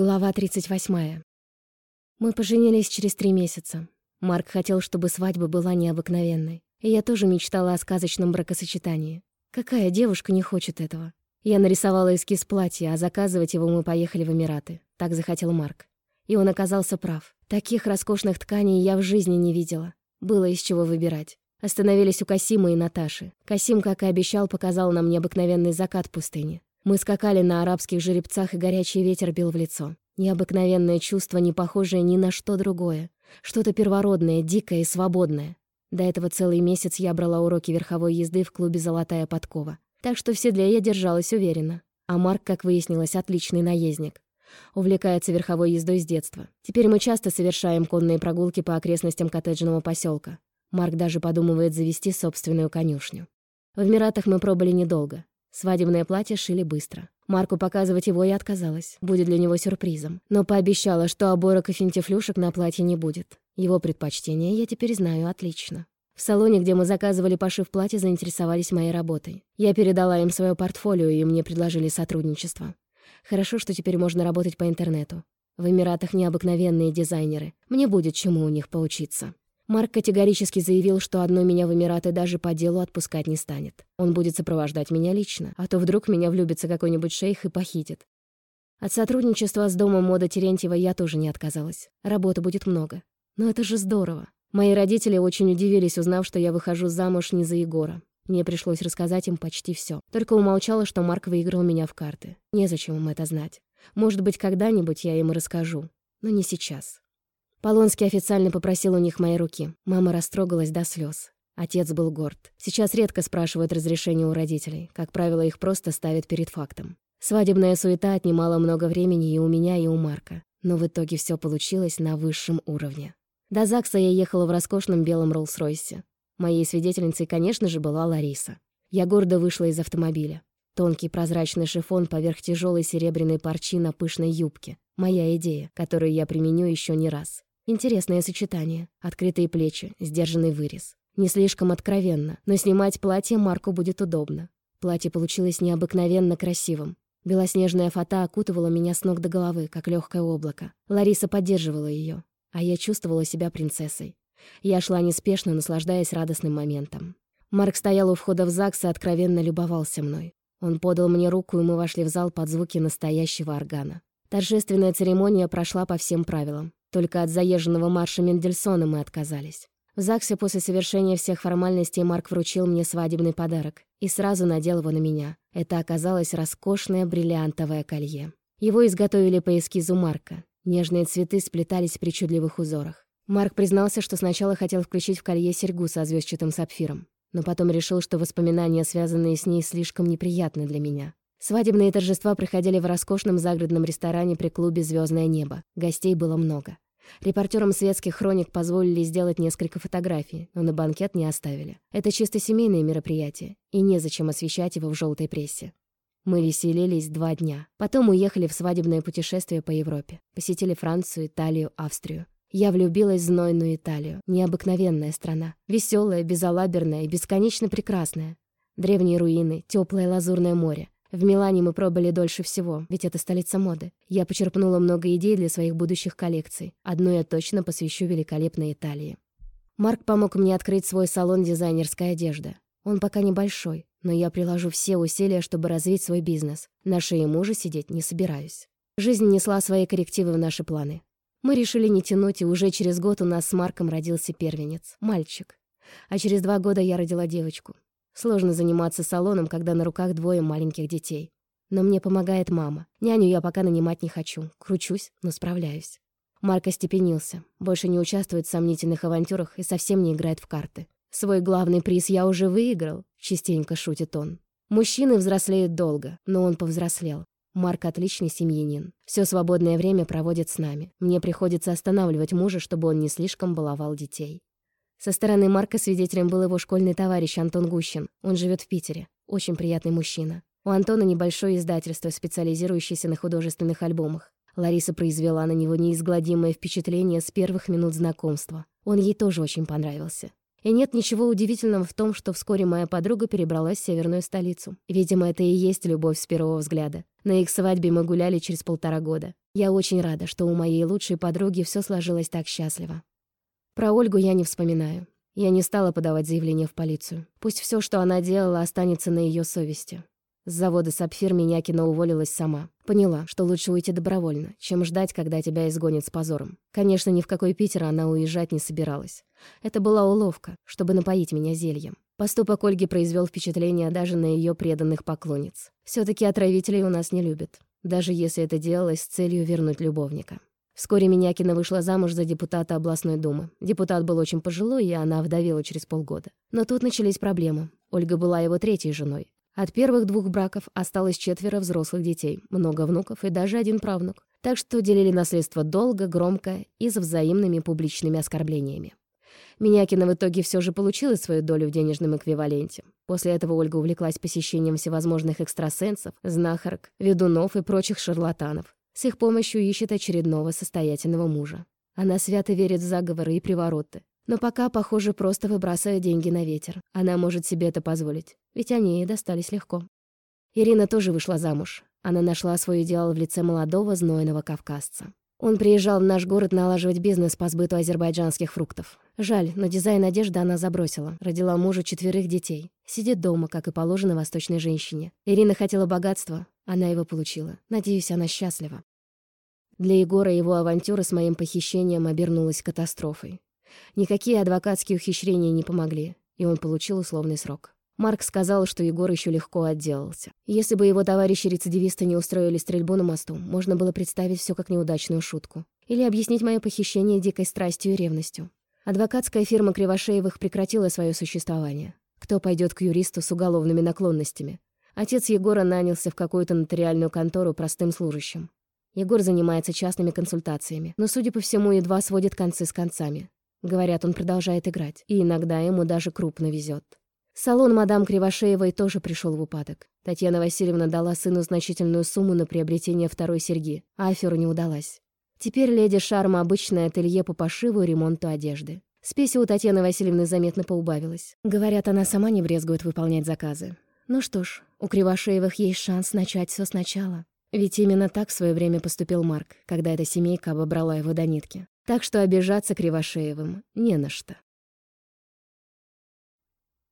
Глава 38. Мы поженились через три месяца. Марк хотел, чтобы свадьба была необыкновенной. И я тоже мечтала о сказочном бракосочетании. Какая девушка не хочет этого? Я нарисовала эскиз платья, а заказывать его мы поехали в Эмираты. Так захотел Марк. И он оказался прав. Таких роскошных тканей я в жизни не видела. Было из чего выбирать. Остановились у Касима и Наташи. Касим, как и обещал, показал нам необыкновенный закат пустыни. Мы скакали на арабских жеребцах, и горячий ветер бил в лицо. Необыкновенное чувство, не похожее ни на что другое. Что-то первородное, дикое и свободное. До этого целый месяц я брала уроки верховой езды в клубе «Золотая подкова». Так что в седле я держалась уверенно. А Марк, как выяснилось, отличный наездник. Увлекается верховой ездой с детства. Теперь мы часто совершаем конные прогулки по окрестностям коттеджного поселка. Марк даже подумывает завести собственную конюшню. В Эмиратах мы пробыли недолго. Свадебное платье шили быстро. Марку показывать его я отказалась. Будет для него сюрпризом. Но пообещала, что оборок и финтифлюшек на платье не будет. Его предпочтения я теперь знаю отлично. В салоне, где мы заказывали пошив платья, заинтересовались моей работой. Я передала им свое портфолио, и мне предложили сотрудничество. Хорошо, что теперь можно работать по интернету. В Эмиратах необыкновенные дизайнеры. Мне будет чему у них поучиться. Марк категорически заявил, что одной меня в Эмираты даже по делу отпускать не станет. Он будет сопровождать меня лично, а то вдруг меня влюбится какой-нибудь шейх и похитит. От сотрудничества с домом мода Терентьева я тоже не отказалась. Работы будет много. Но это же здорово. Мои родители очень удивились, узнав, что я выхожу замуж не за Егора. Мне пришлось рассказать им почти все. Только умолчала, что Марк выиграл меня в карты. Незачем им это знать. Может быть, когда-нибудь я им расскажу. Но не сейчас. Полонский официально попросил у них моей руки. Мама растрогалась до слез. Отец был горд. Сейчас редко спрашивают разрешения у родителей. Как правило, их просто ставят перед фактом. Свадебная суета отнимала много времени и у меня, и у Марка. Но в итоге все получилось на высшем уровне. До ЗАГСа я ехала в роскошном белом Роллс-Ройсе. Моей свидетельницей, конечно же, была Лариса. Я гордо вышла из автомобиля. Тонкий прозрачный шифон поверх тяжелой серебряной парчи на пышной юбке. Моя идея, которую я применю еще не раз. Интересное сочетание. Открытые плечи, сдержанный вырез. Не слишком откровенно, но снимать платье Марку будет удобно. Платье получилось необыкновенно красивым. Белоснежная фата окутывала меня с ног до головы, как легкое облако. Лариса поддерживала ее, а я чувствовала себя принцессой. Я шла неспешно, наслаждаясь радостным моментом. Марк стоял у входа в ЗАГС и откровенно любовался мной. Он подал мне руку, и мы вошли в зал под звуки настоящего органа. Торжественная церемония прошла по всем правилам. Только от заезженного марша Мендельсона мы отказались. В ЗАГСе после совершения всех формальностей Марк вручил мне свадебный подарок и сразу надел его на меня. Это оказалось роскошное бриллиантовое колье. Его изготовили по эскизу Марка. Нежные цветы сплетались в причудливых узорах. Марк признался, что сначала хотел включить в колье серьгу со звездчатым сапфиром, но потом решил, что воспоминания, связанные с ней, слишком неприятны для меня. Свадебные торжества проходили в роскошном загородном ресторане при клубе Звездное небо». Гостей было много. Репортерам светских хроник позволили сделать несколько фотографий, но на банкет не оставили. Это чисто семейное мероприятие, и незачем освещать его в желтой прессе. Мы веселились два дня. Потом уехали в свадебное путешествие по Европе. Посетили Францию, Италию, Австрию. Я влюбилась в знойную Италию. Необыкновенная страна. Веселая, безалаберная и бесконечно прекрасная. Древние руины, теплое лазурное море. В Милане мы пробыли дольше всего, ведь это столица моды. Я почерпнула много идей для своих будущих коллекций. Одну я точно посвящу великолепной Италии. Марк помог мне открыть свой салон дизайнерской одежды. Он пока небольшой, но я приложу все усилия, чтобы развить свой бизнес. На шее мужа сидеть не собираюсь. Жизнь несла свои коррективы в наши планы. Мы решили не тянуть, и уже через год у нас с Марком родился первенец, мальчик. А через два года я родила девочку. Сложно заниматься салоном, когда на руках двое маленьких детей. Но мне помогает мама. Няню я пока нанимать не хочу. Кручусь, но справляюсь. Марк остепенился. Больше не участвует в сомнительных авантюрах и совсем не играет в карты. «Свой главный приз я уже выиграл», — частенько шутит он. Мужчины взрослеют долго, но он повзрослел. Марк отличный семьянин. Все свободное время проводит с нами. Мне приходится останавливать мужа, чтобы он не слишком баловал детей. Со стороны Марка свидетелем был его школьный товарищ Антон Гущин. Он живет в Питере. Очень приятный мужчина. У Антона небольшое издательство, специализирующееся на художественных альбомах. Лариса произвела на него неизгладимое впечатление с первых минут знакомства. Он ей тоже очень понравился. И нет ничего удивительного в том, что вскоре моя подруга перебралась в северную столицу. Видимо, это и есть любовь с первого взгляда. На их свадьбе мы гуляли через полтора года. Я очень рада, что у моей лучшей подруги все сложилось так счастливо. Про Ольгу я не вспоминаю. Я не стала подавать заявление в полицию. Пусть все, что она делала, останется на ее совести. С завода «Сапфир» Минякина уволилась сама. Поняла, что лучше уйти добровольно, чем ждать, когда тебя изгонят с позором. Конечно, ни в какой Питер она уезжать не собиралась. Это была уловка, чтобы напоить меня зельем. Поступок Ольги произвел впечатление даже на ее преданных поклонниц. все таки отравителей у нас не любят, даже если это делалось с целью вернуть любовника. Вскоре Минякина вышла замуж за депутата областной думы. Депутат был очень пожилой, и она вдовела через полгода. Но тут начались проблемы. Ольга была его третьей женой. От первых двух браков осталось четверо взрослых детей, много внуков и даже один правнук. Так что делили наследство долго, громко и с взаимными публичными оскорблениями. Минякина в итоге все же получила свою долю в денежном эквиваленте. После этого Ольга увлеклась посещением всевозможных экстрасенсов, знахарок, ведунов и прочих шарлатанов. С их помощью ищет очередного состоятельного мужа. Она свято верит в заговоры и привороты. Но пока, похоже, просто выбрасывает деньги на ветер. Она может себе это позволить, ведь они ей достались легко. Ирина тоже вышла замуж. Она нашла свой идеал в лице молодого, знойного кавказца. Он приезжал в наш город налаживать бизнес по сбыту азербайджанских фруктов. Жаль, но дизайн одежды она забросила. Родила мужу четверых детей. Сидит дома, как и положено восточной женщине. Ирина хотела богатства, она его получила. Надеюсь, она счастлива. Для Егора его авантюра с моим похищением обернулась катастрофой. Никакие адвокатские ухищрения не помогли, и он получил условный срок. Марк сказал, что Егор еще легко отделался. Если бы его товарищи-рецидивисты не устроили стрельбу на мосту, можно было представить все как неудачную шутку. Или объяснить мое похищение дикой страстью и ревностью. Адвокатская фирма Кривошеевых прекратила свое существование. Кто пойдет к юристу с уголовными наклонностями? Отец Егора нанялся в какую-то нотариальную контору простым служащим. Егор занимается частными консультациями, но, судя по всему, едва сводит концы с концами. Говорят, он продолжает играть, и иногда ему даже крупно везет. Салон мадам Кривошеевой тоже пришел в упадок. Татьяна Васильевна дала сыну значительную сумму на приобретение второй серьги, а аферу не удалась. Теперь леди Шарма обычное ателье по пошиву и ремонту одежды. Спеси у Татьяны Васильевны заметно поубавилась. Говорят, она сама не брезгует выполнять заказы. Ну что ж, у Кривошеевых есть шанс начать все сначала. Ведь именно так в свое время поступил Марк, когда эта семейка обобрала его до нитки. Так что обижаться Кривошеевым не на что.